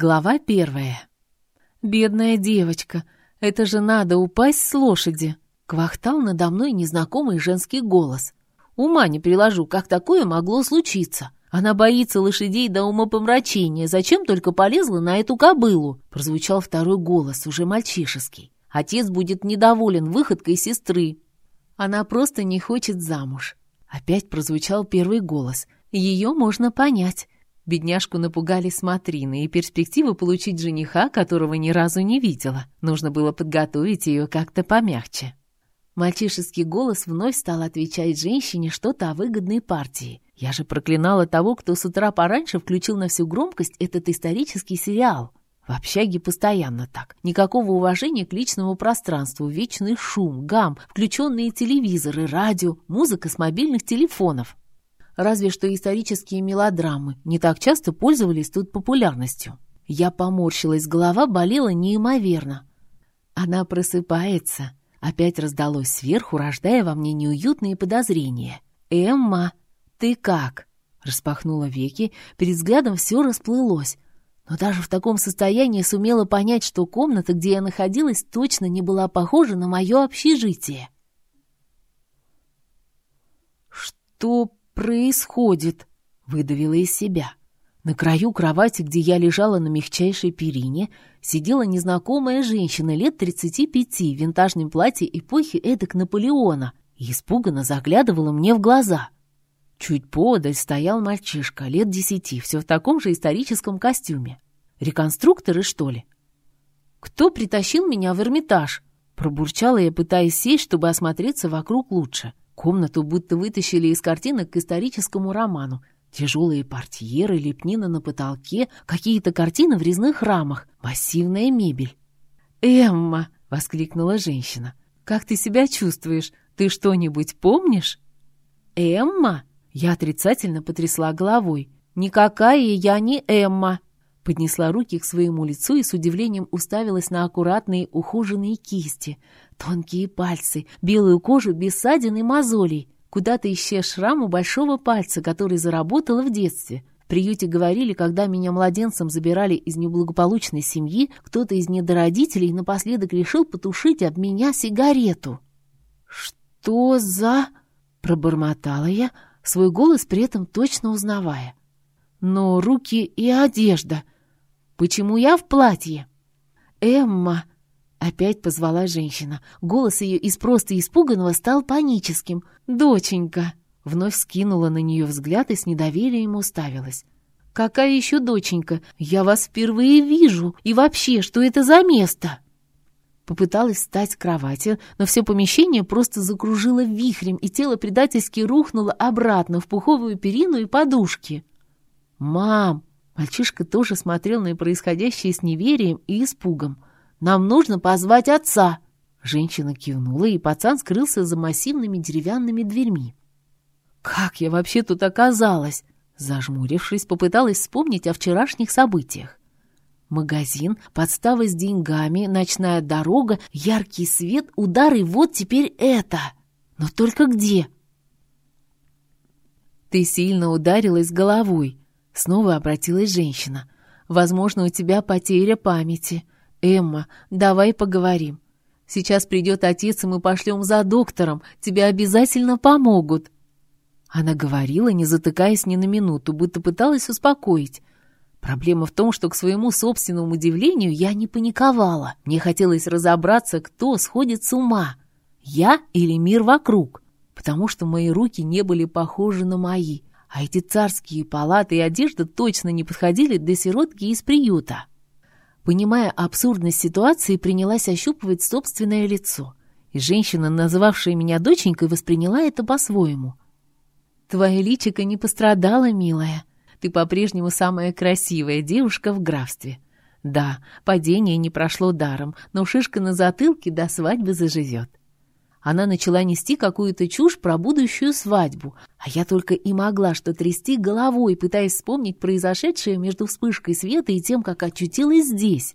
Глава первая. «Бедная девочка, это же надо упасть с лошади!» Квахтал надо мной незнакомый женский голос. Ума не приложу, как такое могло случиться. Она боится лошадей до умопомрачения. Зачем только полезла на эту кобылу? Прозвучал второй голос, уже мальчишеский. Отец будет недоволен выходкой сестры. Она просто не хочет замуж. Опять прозвучал первый голос. Ее можно понять. Бедняжку напугали смотрины и перспектива получить жениха, которого ни разу не видела. Нужно было подготовить ее как-то помягче. Мальчишеский голос вновь стал отвечать женщине что-то о выгодной партии. Я же проклинала того, кто с утра пораньше включил на всю громкость этот исторический сериал. В общаге постоянно так. Никакого уважения к личному пространству, вечный шум, гам, включенные телевизоры, радио, музыка с мобильных телефонов. Разве что исторические мелодрамы не так часто пользовались тут популярностью. Я поморщилась, голова болела неимоверно. Она просыпается. Опять раздалось сверху, рождая во мне неуютные подозрения. «Эмма, ты как?» Распахнула веки, перед взглядом все расплылось. Но даже в таком состоянии сумела понять, что комната, где я находилась, точно не была похожа на мое общежитие. «Что происходит?» — выдавила из себя. На краю кровати, где я лежала на мягчайшей перине, сидела незнакомая женщина лет 35 в винтажном платье эпохи эдак Наполеона и испуганно заглядывала мне в глаза. Чуть подаль стоял мальчишка, лет десяти, все в таком же историческом костюме. Реконструкторы, что ли? «Кто притащил меня в Эрмитаж?» Пробурчала я, пытаясь сесть, чтобы осмотреться вокруг лучше. Комнату будто вытащили из картинок к историческому роману. Тяжелые портьеры, лепнина на потолке, какие-то картины в резных рамах, массивная мебель. «Эмма!» — воскликнула женщина. «Как ты себя чувствуешь? Ты что-нибудь помнишь?» «Эмма?» Я отрицательно потрясла головой. «Никакая я не Эмма!» Поднесла руки к своему лицу и с удивлением уставилась на аккуратные ухоженные кисти, тонкие пальцы, белую кожу без ссадин и мозолей. Куда-то исчез шрам у большого пальца, который заработала в детстве. В приюте говорили, когда меня младенцем забирали из неблагополучной семьи, кто-то из недородителей напоследок решил потушить об меня сигарету. «Что за...» — пробормотала я, свой голос при этом точно узнавая. «Но руки и одежда...» Почему я в платье?» «Эмма!» — опять позвала женщина. Голос ее из просто испуганного стал паническим. «Доченька!» — вновь скинула на нее взгляд и с недоверием уставилась. «Какая еще доченька? Я вас впервые вижу! И вообще, что это за место?» Попыталась встать с кровати, но все помещение просто закружило вихрем, и тело предательски рухнуло обратно в пуховую перину и подушки. «Мам!» Мальчишка тоже смотрел на происходящее с неверием и испугом. «Нам нужно позвать отца!» Женщина кивнула, и пацан скрылся за массивными деревянными дверьми. «Как я вообще тут оказалась?» Зажмурившись, попыталась вспомнить о вчерашних событиях. Магазин, подстава с деньгами, ночная дорога, яркий свет, удар, и вот теперь это. Но только где? Ты сильно ударилась головой. Снова обратилась женщина. «Возможно, у тебя потеря памяти. Эмма, давай поговорим. Сейчас придет отец, и мы пошлем за доктором. Тебе обязательно помогут». Она говорила, не затыкаясь ни на минуту, будто пыталась успокоить. Проблема в том, что к своему собственному удивлению я не паниковала. Мне хотелось разобраться, кто сходит с ума. Я или мир вокруг. Потому что мои руки не были похожи на мои а эти царские палаты и одежда точно не подходили для сиротки из приюта. Понимая абсурдность ситуации, принялась ощупывать собственное лицо, и женщина, называвшая меня доченькой, восприняла это по-своему. «Твоя личико не пострадала, милая. Ты по-прежнему самая красивая девушка в графстве. Да, падение не прошло даром, но шишка на затылке до свадьбы заживет. Она начала нести какую-то чушь про будущую свадьбу, а я только и могла что трясти головой, пытаясь вспомнить произошедшее между вспышкой света и тем, как очутилась здесь.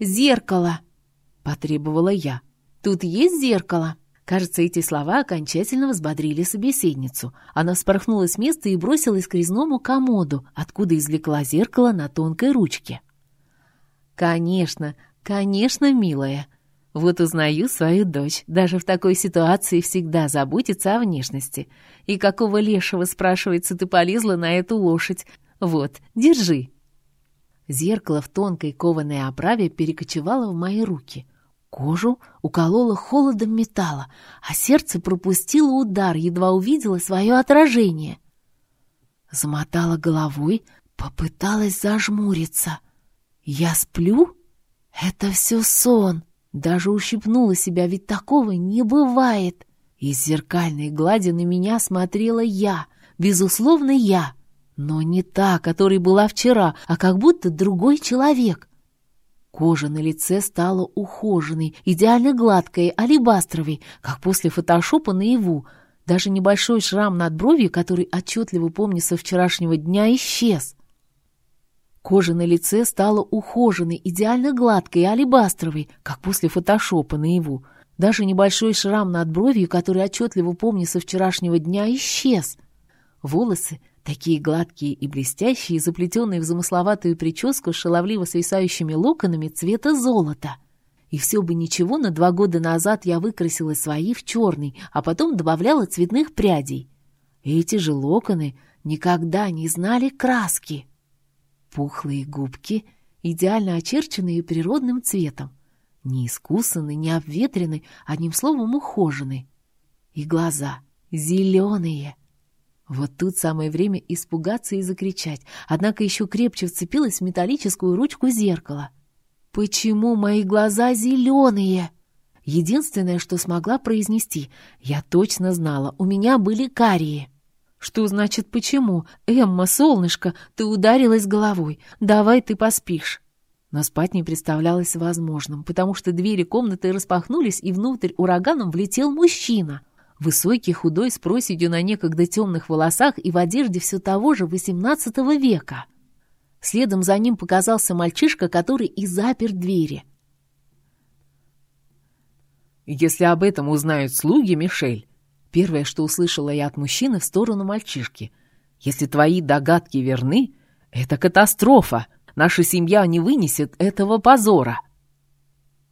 «Зеркало!» — потребовала я. «Тут есть зеркало?» Кажется, эти слова окончательно взбодрили собеседницу. Она вспорхнула с места и бросилась к резному комоду, откуда извлекла зеркало на тонкой ручке. «Конечно, конечно, милая. Вот узнаю свою дочь. Даже в такой ситуации всегда заботится о внешности. И какого лешего, спрашивается, ты полезла на эту лошадь? Вот, держи». Зеркало в тонкой кованой оправе перекочевало в мои руки — Кожу укололо холодом металла, а сердце пропустило удар, едва увидела свое отражение. Замотала головой, попыталась зажмуриться. «Я сплю? Это все сон!» Даже ущипнула себя, ведь такого не бывает. Из зеркальной глади на меня смотрела я, безусловно, я. Но не та, которой была вчера, а как будто другой человек. Кожа на лице стала ухоженной, идеально гладкой, алебастровой, как после фотошопа наяву. Даже небольшой шрам над бровью, который отчетливо помню вчерашнего дня, исчез. Кожа на лице стала ухоженной, идеально гладкой алебастровой, как после фотошопа наяву. Даже небольшой шрам над бровью, который отчетливо помню со вчерашнего дня, исчез. Волосы Такие гладкие и блестящие, заплетенные в замысловатую прическу с шаловливо свисающими локонами цвета золота. И все бы ничего, на два года назад я выкрасила свои в черный, а потом добавляла цветных прядей. Эти же локоны никогда не знали краски. Пухлые губки, идеально очерченные природным цветом. Не искусаны, не обветрены, одним словом ухожены. И глаза зеленые — вот тут самое время испугаться и закричать, однако еще крепче вцепилась в металлическую ручку зеркала. «Почему мои глаза зеленые?» Единственное, что смогла произнести, я точно знала, у меня были карие. «Что значит почему? Эмма, солнышко, ты ударилась головой. Давай ты поспишь». Но спать не представлялось возможным, потому что двери комнаты распахнулись, и внутрь ураганом влетел мужчина — Высокий, худой, с проседью на некогда темных волосах и в одежде все того же XVIII века. Следом за ним показался мальчишка, который и запер двери. «Если об этом узнают слуги, Мишель...» Первое, что услышала я от мужчины в сторону мальчишки. «Если твои догадки верны, это катастрофа. Наша семья не вынесет этого позора».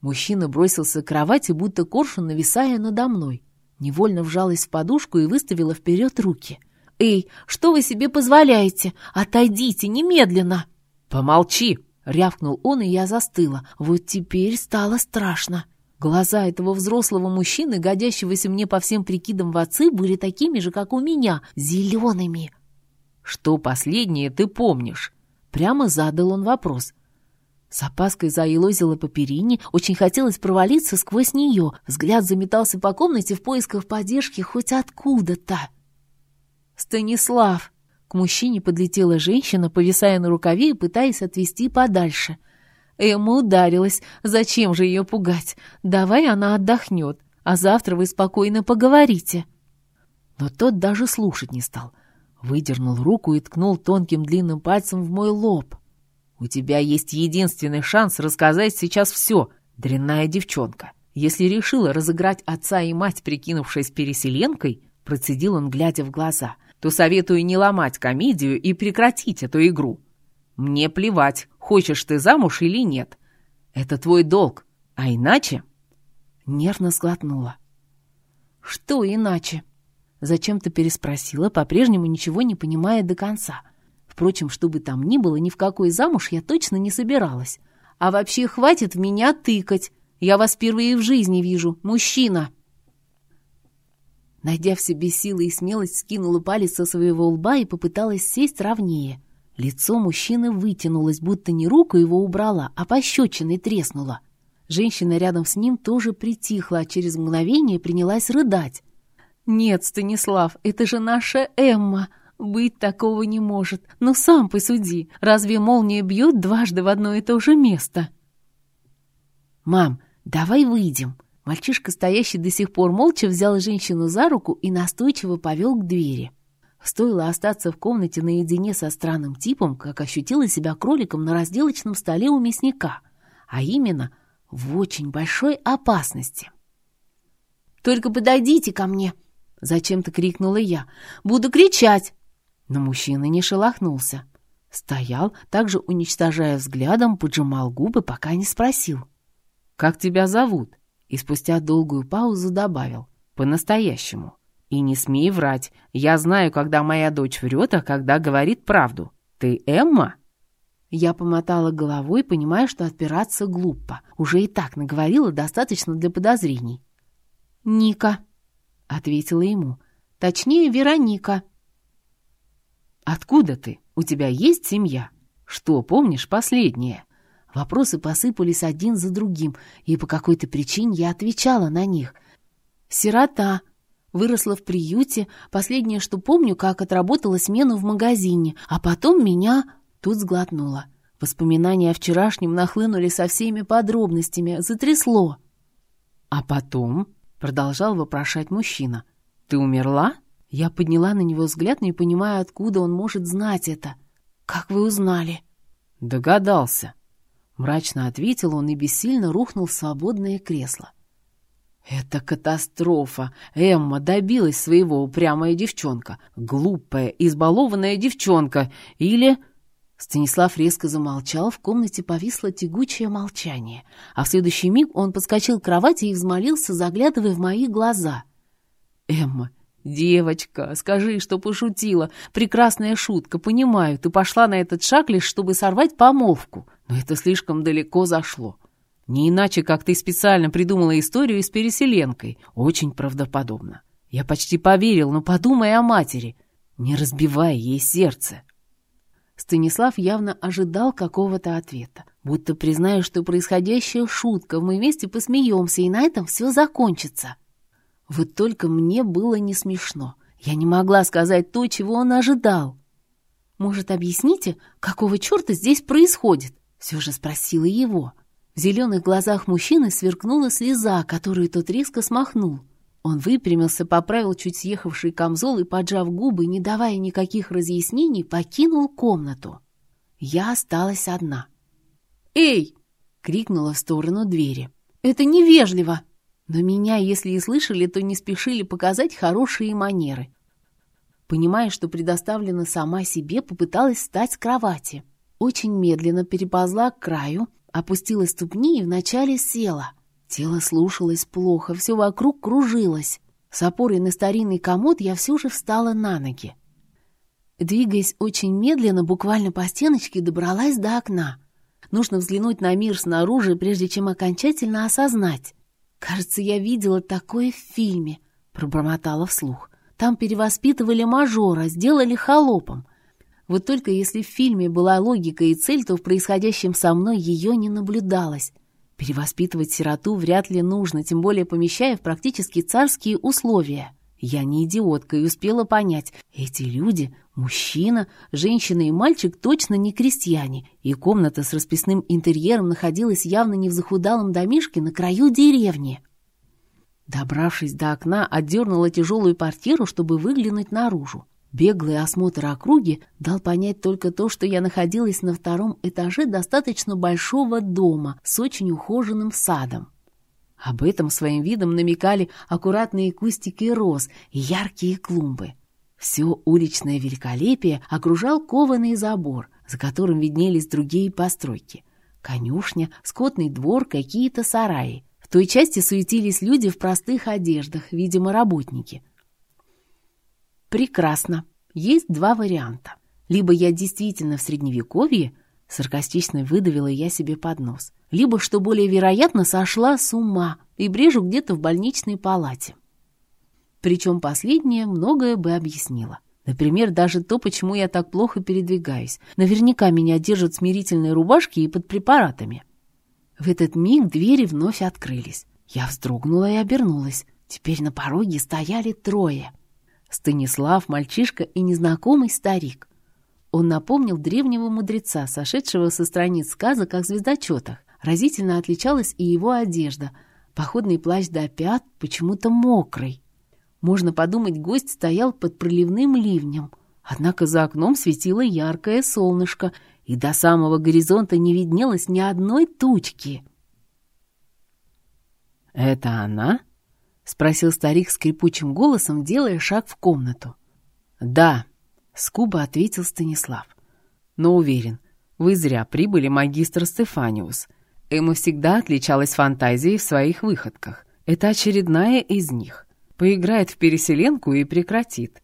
Мужчина бросился к кровати, будто коршун, нависая надо мной. Невольно вжалась в подушку и выставила вперед руки. «Эй, что вы себе позволяете? Отойдите немедленно!» «Помолчи!» — рявкнул он, и я застыла. Вот теперь стало страшно. Глаза этого взрослого мужчины, годящегося мне по всем прикидам в отцы, были такими же, как у меня, зелеными. «Что последнее ты помнишь?» Прямо задал он вопрос. С опаской заелозила по перине, очень хотелось провалиться сквозь нее. Взгляд заметался по комнате в поисках поддержки хоть откуда-то. «Станислав!» К мужчине подлетела женщина, повисая на рукаве и пытаясь отвести подальше. Эмма ударилась. Зачем же ее пугать? Давай она отдохнет, а завтра вы спокойно поговорите. Но тот даже слушать не стал. Выдернул руку и ткнул тонким длинным пальцем в мой лоб. У тебя есть единственный шанс рассказать сейчас все, дрянная девчонка. Если решила разыграть отца и мать, прикинувшись переселенкой, процедил он, глядя в глаза, то советую не ломать комедию и прекратить эту игру. Мне плевать, хочешь ты замуж или нет. Это твой долг, а иначе...» Нервно сглотнула. «Что иначе?» Зачем-то переспросила, по-прежнему ничего не понимая до конца — Впрочем, что бы там ни было, ни в какой замуж я точно не собиралась. А вообще хватит меня тыкать. Я вас впервые в жизни вижу. Мужчина!» Найдя в себе силы и смелость, скинула палец со своего лба и попыталась сесть ровнее. Лицо мужчины вытянулось, будто не руку его убрала, а пощечиной треснула. Женщина рядом с ним тоже притихла, а через мгновение принялась рыдать. «Нет, Станислав, это же наша Эмма!» Быть такого не может. Но сам посуди, разве молния бьет дважды в одно и то же место? «Мам, давай выйдем». Мальчишка, стоящий до сих пор молча, взял женщину за руку и настойчиво повел к двери. Стоило остаться в комнате наедине со странным типом, как ощутила себя кроликом на разделочном столе у мясника, а именно в очень большой опасности. Только подойдите ко мне!» Зачем-то крикнула я. «Буду кричать!» Но мужчина не шелохнулся. Стоял, также уничтожая взглядом, поджимал губы, пока не спросил. «Как тебя зовут?» И спустя долгую паузу добавил. «По-настоящему. И не смей врать. Я знаю, когда моя дочь врет, а когда говорит правду. Ты Эмма?» Я помотала головой, понимая, что отпираться глупо. Уже и так наговорила достаточно для подозрений. «Ника», — ответила ему. «Точнее, Вероника». «Откуда ты? У тебя есть семья? Что помнишь последнее?» Вопросы посыпались один за другим, и по какой-то причине я отвечала на них. «Сирота. Выросла в приюте. Последнее, что помню, как отработала смену в магазине. А потом меня...» Тут сглотнула. Воспоминания о вчерашнем нахлынули со всеми подробностями. Затрясло. «А потом?» — продолжал вопрошать мужчина. «Ты умерла?» Я подняла на него взгляд, не понимая, откуда он может знать это. «Как вы узнали?» «Догадался», Мрачно ответил он и бессильно рухнул в свободное кресло. «Это катастрофа! Эмма добилась своего, упрямая девчонка. Глупая, избалованная девчонка. Или...» Станислав резко замолчал, в комнате повисло тягучее молчание, а в следующий миг он подскочил к кровати и взмолился, заглядывая в мои глаза. «Эмма, девочка, скажи, что пошутила. Прекрасная шутка, понимаю, ты пошла на этот шаг лишь, чтобы сорвать помолвку. Но это слишком далеко зашло. Не иначе, как ты специально придумала историю с переселенкой. Очень правдоподобно. Я почти поверил, но подумай о матери. Не разбивай ей сердце. Станислав явно ожидал какого-то ответа. Будто признаю, что происходящая шутка, мы вместе посмеемся, и на этом все закончится. Вот только мне было не смешно. Я не могла сказать то, чего он ожидал. «Может, объясните, какого черта здесь происходит?» Все же спросила его. В зеленых глазах мужчины сверкнула слеза, которую тот резко смахнул. Он выпрямился, поправил чуть съехавший камзол и, поджав губы, не давая никаких разъяснений, покинул комнату. Я осталась одна. «Эй!» — крикнула в сторону двери. «Это невежливо!» Но меня, если и слышали, то не спешили показать хорошие манеры. Понимая, что предоставлена сама себе, попыталась встать с кровати очень медленно переползла к краю, опустила ступни и вначале села. Тело слушалось плохо, все вокруг кружилось. С опорой на старинный комод я все же встала на ноги. Двигаясь очень медленно, буквально по стеночке, добралась до окна. Нужно взглянуть на мир снаружи, прежде чем окончательно осознать. «Кажется, я видела такое в фильме», — пробормотала вслух. «Там перевоспитывали мажора, сделали холопом. Вот только если в фильме была логика и цель, то в происходящем со мной ее не наблюдалось. Перевоспитывать сироту вряд ли нужно, тем более помещая в практически царские условия. Я не идиотка и успела понять, эти люди, мужчина, женщина и мальчик точно не крестьяне, и комната с расписным интерьером находилась явно не в захудалом домишке на краю деревни. Добравшись до окна, отдернула тяжелую портьеру, чтобы выглянуть наружу. Беглый осмотр округи дал понять только то, что я находилась на втором этаже достаточно большого дома с очень ухоженным садом. Об этом своим видом намекали аккуратные кустики роз и яркие клумбы. Все уличное великолепие окружал кованый забор, за которым виднелись другие постройки. Конюшня, скотный двор, какие-то сараи. В той части суетились люди в простых одеждах, видимо, работники – Прекрасно. Есть два варианта. Либо я действительно в средневековье, саркастично выдавила я себе под нос, либо, что более вероятно, сошла с ума и брежу где-то в больничной палате. Причем последнее многое бы объяснило. Например, даже то, почему я так плохо передвигаюсь. Наверняка меня держат смирительные рубашки и под препаратами. В этот миг двери вновь открылись. Я вздрогнула и обернулась. Теперь на пороге стояли трое — Станислав, мальчишка и незнакомый старик. Он напомнил древнего мудреца, сошедшего со страниц сказок как звездочетах. Разительно отличалась и его одежда. Походный плащ до пят, почему-то мокрый. Можно подумать, гость стоял под проливным ливнем. Однако за окном светило яркое солнышко, и до самого горизонта не виднелось ни одной тучки. «Это она?» — спросил старик скрипучим голосом, делая шаг в комнату. «Да», — скупо ответил Станислав. «Но уверен, вы зря прибыли, магистр Стефаниус. Эмма всегда отличалась фантазией в своих выходках. Это очередная из них. Поиграет в переселенку и прекратит.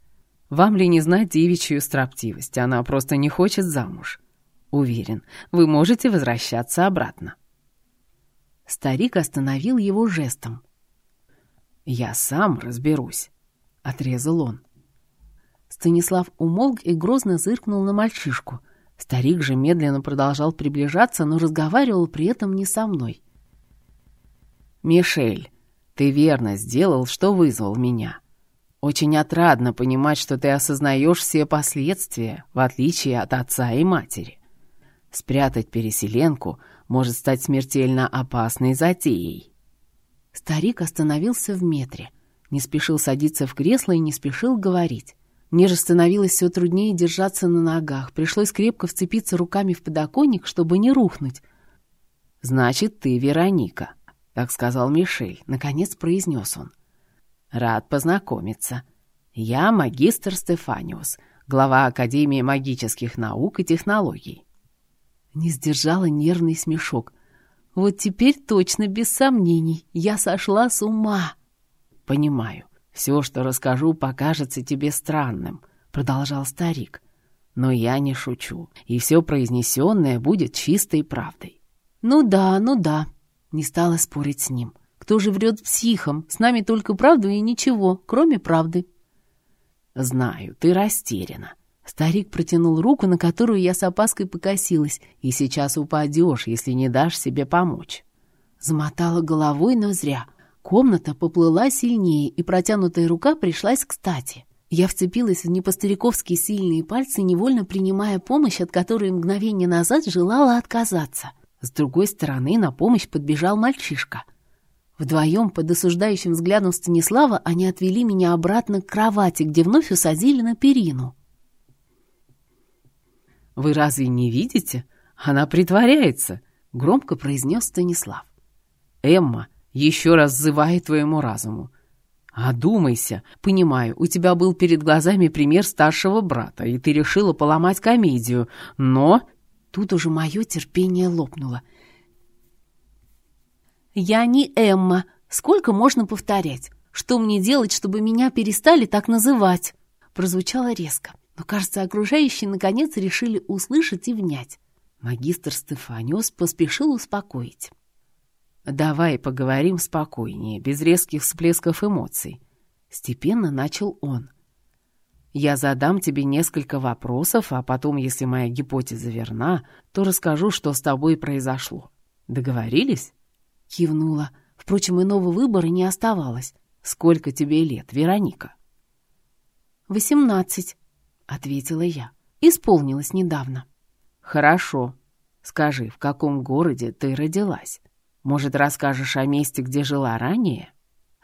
Вам ли не знать девичью строптивость? Она просто не хочет замуж. Уверен, вы можете возвращаться обратно». Старик остановил его жестом. «Я сам разберусь», — отрезал он. Станислав умолк и грозно зыркнул на мальчишку. Старик же медленно продолжал приближаться, но разговаривал при этом не со мной. «Мишель, ты верно сделал, что вызвал меня. Очень отрадно понимать, что ты осознаешь все последствия, в отличие от отца и матери. Спрятать переселенку может стать смертельно опасной затеей». Старик остановился в метре, не спешил садиться в кресло и не спешил говорить. Мне же становилось все труднее держаться на ногах. Пришлось крепко вцепиться руками в подоконник, чтобы не рухнуть. «Значит, ты Вероника», — так сказал Мишель. Наконец произнес он. «Рад познакомиться. Я магистр Стефаниус, глава Академии магических наук и технологий». Не сдержала нервный смешок. «Вот теперь точно, без сомнений, я сошла с ума». «Понимаю. «Все, что расскажу, покажется тебе странным», — продолжал старик. «Но я не шучу, и все произнесенное будет чистой правдой». «Ну да, ну да», — не стала спорить с ним. «Кто же врет психом? С нами только правду и ничего, кроме правды». «Знаю, ты растеряна». Старик протянул руку, на которую я с опаской покосилась, и сейчас упадешь, если не дашь себе помочь. Замотала головой, но зря — Комната поплыла сильнее, и протянутая рука пришлась кстати. Я вцепилась в непостариковские сильные пальцы, невольно принимая помощь, от которой мгновение назад желала отказаться. С другой стороны на помощь подбежал мальчишка. Вдвоем, под осуждающим взглядом Станислава, они отвели меня обратно к кровати, где вновь усадили на перину. «Вы разве не видите? Она притворяется!» — громко произнес Станислав. «Эмма, еще раз взывает твоему разуму. Одумайся. Понимаю, у тебя был перед глазами пример старшего брата, и ты решила поломать комедию, но...» Тут уже мое терпение лопнуло. «Я не Эмма. Сколько можно повторять? Что мне делать, чтобы меня перестали так называть?» Прозвучало резко, но, кажется, окружающие наконец решили услышать и внять. Магистр Стефаниус поспешил успокоить. «Давай поговорим спокойнее, без резких всплесков эмоций», — степенно начал он. «Я задам тебе несколько вопросов, а потом, если моя гипотеза верна, то расскажу, что с тобой произошло. Договорились?» Кивнула. Впрочем, иного выбора не оставалось. «Сколько тебе лет, Вероника?» «Восемнадцать», — ответила я. «Исполнилось недавно». «Хорошо. Скажи, в каком городе ты родилась?» Может, расскажешь о месте, где жила ранее?»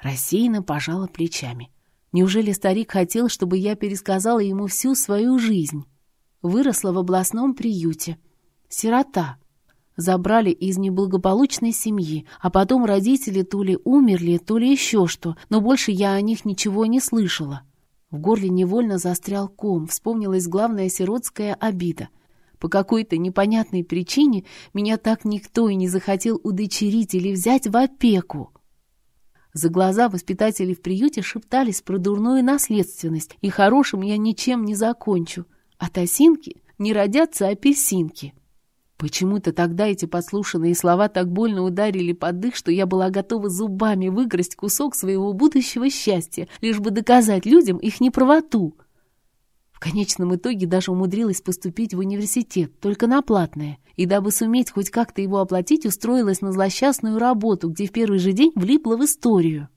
Рассеянно пожала плечами. Неужели старик хотел, чтобы я пересказала ему всю свою жизнь? Выросла в областном приюте. Сирота. Забрали из неблагополучной семьи, а потом родители то ли умерли, то ли еще что, но больше я о них ничего не слышала. В горле невольно застрял ком, вспомнилась главная сиротская обида. По какой-то непонятной причине меня так никто и не захотел удочерить или взять в опеку. За глаза воспитатели в приюте шептались про дурную наследственность, и хорошим я ничем не закончу. От осинки не родятся апельсинки. Почему-то тогда эти подслушанные слова так больно ударили под дых, что я была готова зубами выгрызть кусок своего будущего счастья, лишь бы доказать людям их неправоту. В конечном итоге даже умудрилась поступить в университет, только на платное, и дабы суметь хоть как-то его оплатить, устроилась на злосчастную работу, где в первый же день влипла в историю.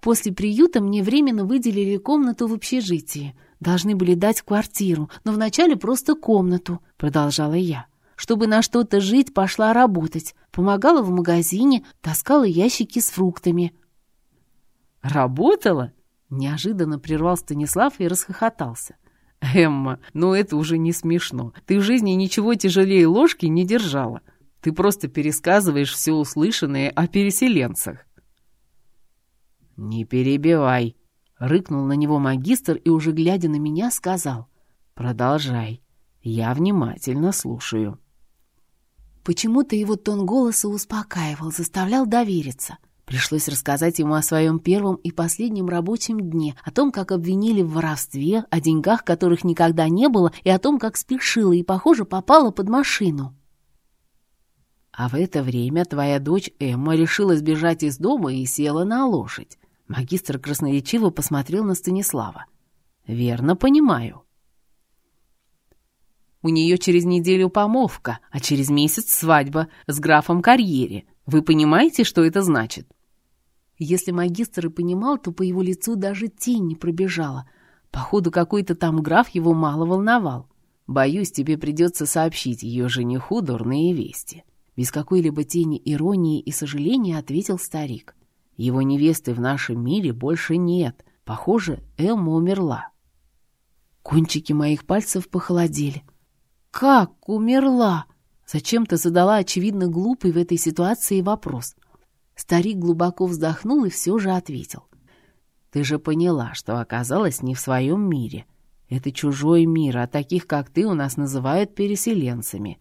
После приюта мне временно выделили комнату в общежитии. Должны были дать квартиру, но вначале просто комнату, продолжала я. Чтобы на что-то жить, пошла работать. Помогала в магазине, таскала ящики с фруктами. «Работала?» Неожиданно прервал Станислав и расхохотался. «Эмма, ну это уже не смешно. Ты в жизни ничего тяжелее ложки не держала. Ты просто пересказываешь все услышанное о переселенцах». «Не перебивай!» — рыкнул на него магистр и, уже глядя на меня, сказал. «Продолжай. Я внимательно слушаю». Почему-то его тон голоса успокаивал, заставлял довериться. Пришлось рассказать ему о своем первом и последнем рабочем дне, о том, как обвинили в воровстве, о деньгах, которых никогда не было, и о том, как спешила и, похоже, попала под машину. А в это время твоя дочь Эмма решила сбежать из дома и села на лошадь. Магистр красноречиво посмотрел на Станислава. «Верно понимаю». У нее через неделю помолвка, а через месяц свадьба с графом Карьери. Вы понимаете, что это значит? Если магистр и понимал, то по его лицу даже тень не пробежала. Походу, какой-то там граф его мало волновал. Боюсь, тебе придется сообщить ее жениху дурные вести. Без какой-либо тени иронии и сожаления ответил старик. Его невесты в нашем мире больше нет. Похоже, Эмма умерла. Кончики моих пальцев похолодели. «Как умерла?» Зачем-то задала очевидно глупый в этой ситуации вопрос — Старик глубоко вздохнул и все же ответил. «Ты же поняла, что оказалась не в своем мире. Это чужой мир, а таких, как ты, у нас называют переселенцами.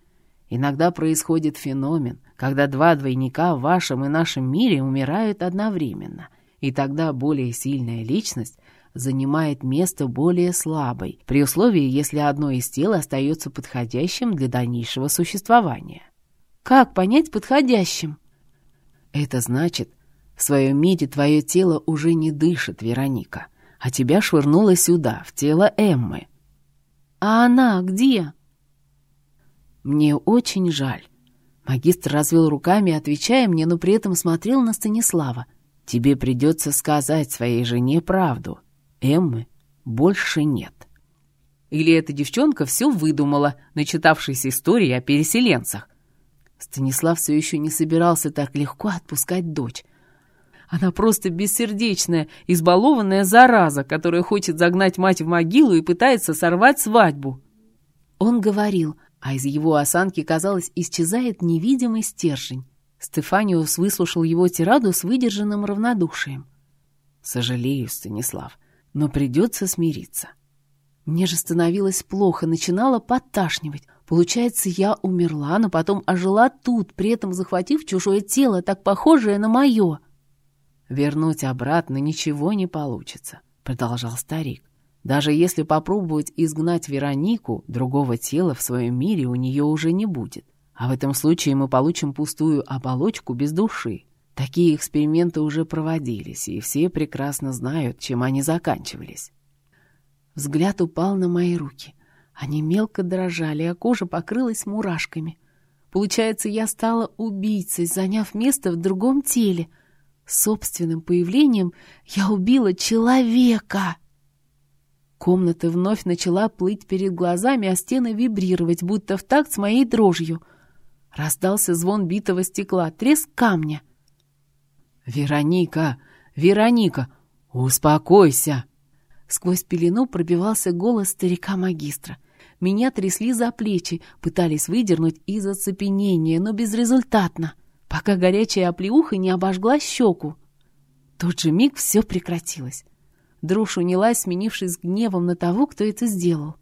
Иногда происходит феномен, когда два двойника в вашем и нашем мире умирают одновременно, и тогда более сильная личность занимает место более слабой, при условии, если одно из тел остается подходящим для дальнейшего существования. «Как понять подходящим?» Это значит, в своем мире твое тело уже не дышит, Вероника, а тебя швырнуло сюда, в тело Эммы. А она где? Мне очень жаль. Магистр развел руками, отвечая мне, но при этом смотрел на Станислава. Тебе придется сказать своей жене правду. Эммы больше нет. Или эта девчонка все выдумала, начитавшись истории о переселенцах. Станислав все еще не собирался так легко отпускать дочь. Она просто бессердечная, избалованная зараза, которая хочет загнать мать в могилу и пытается сорвать свадьбу. Он говорил, а из его осанки, казалось, исчезает невидимый стержень. Стефаниус выслушал его тираду с выдержанным равнодушием. «Сожалею, Станислав, но придется смириться. Мне же становилось плохо, начинало подташнивать. Получается, я умерла, но потом ожила тут, при этом захватив чужое тело, так похожее на мое. «Вернуть обратно ничего не получится», — продолжал старик. «Даже если попробовать изгнать Веронику, другого тела в своем мире у нее уже не будет. А в этом случае мы получим пустую оболочку без души. Такие эксперименты уже проводились, и все прекрасно знают, чем они заканчивались. Взгляд упал на мои руки. Они мелко дрожали, а кожа покрылась мурашками. Получается, я стала убийцей, заняв место в другом теле. Собственным появлением я убила человека. Комната вновь начала плыть перед глазами, а стены вибрировать, будто в такт с моей дрожью. Раздался звон битого стекла, треск камня. «Вероника! Вероника! Успокойся!» Сквозь пелену пробивался голос старика-магистра. Меня трясли за плечи, пытались выдернуть из оцепенения, но безрезультатно, пока горячая оплеуха не обожгла щеку. тот же миг все прекратилось. Дрожь унялась, сменившись гневом на того, кто это сделал.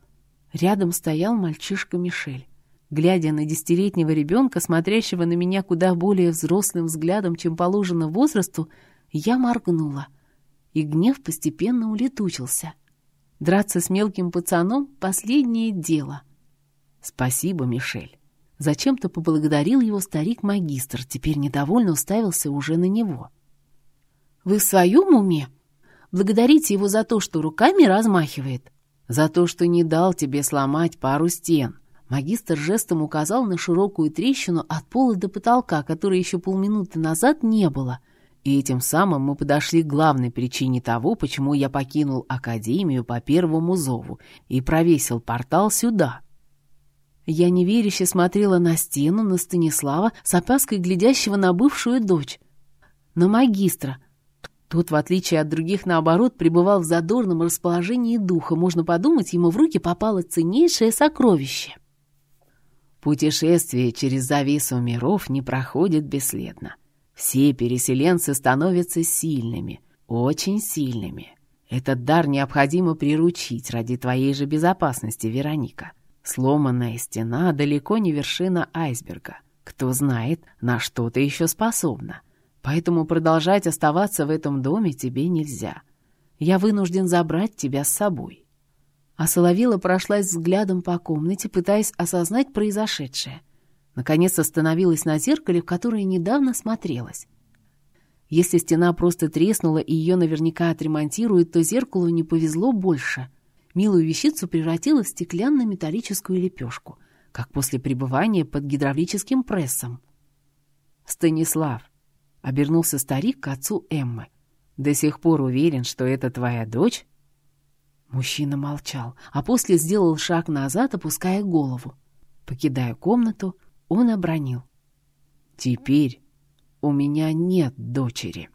Рядом стоял мальчишка Мишель. Глядя на десятилетнего ребенка, смотрящего на меня куда более взрослым взглядом, чем положено возрасту, я моргнула и гнев постепенно улетучился. Драться с мелким пацаном — последнее дело. «Спасибо, Мишель». Зачем-то поблагодарил его старик-магистр, теперь недовольно уставился уже на него. «Вы в своем уме? Благодарите его за то, что руками размахивает?» «За то, что не дал тебе сломать пару стен». Магистр жестом указал на широкую трещину от пола до потолка, которой еще полминуты назад не было — и этим самым мы подошли к главной причине того, почему я покинул Академию по первому зову и провесил портал сюда. Я неверяще смотрела на стену, на Станислава, с опаской глядящего на бывшую дочь. На магистра. Тот, в отличие от других, наоборот, пребывал в задорном расположении духа. Можно подумать, ему в руки попало ценнейшее сокровище. Путешествие через завесу миров не проходит бесследно. Все переселенцы становятся сильными, очень сильными. Этот дар необходимо приручить ради твоей же безопасности, Вероника. Сломанная стена далеко не вершина айсберга. Кто знает, на что ты еще способна. Поэтому продолжать оставаться в этом доме тебе нельзя. Я вынужден забрать тебя с собой». А Соловила прошлась взглядом по комнате, пытаясь осознать произошедшее. Наконец остановилась на зеркале, в которое недавно смотрелась. Если стена просто треснула и ее наверняка отремонтируют, то зеркалу не повезло больше. Милую вещицу превратила в стеклянно-металлическую лепешку, как после пребывания под гидравлическим прессом. «Станислав», — обернулся старик к отцу Эммы, — «до сих пор уверен, что это твоя дочь?» Мужчина молчал, а после сделал шаг назад, опуская голову. Покидая комнату, он обронил. «Теперь у меня нет дочери».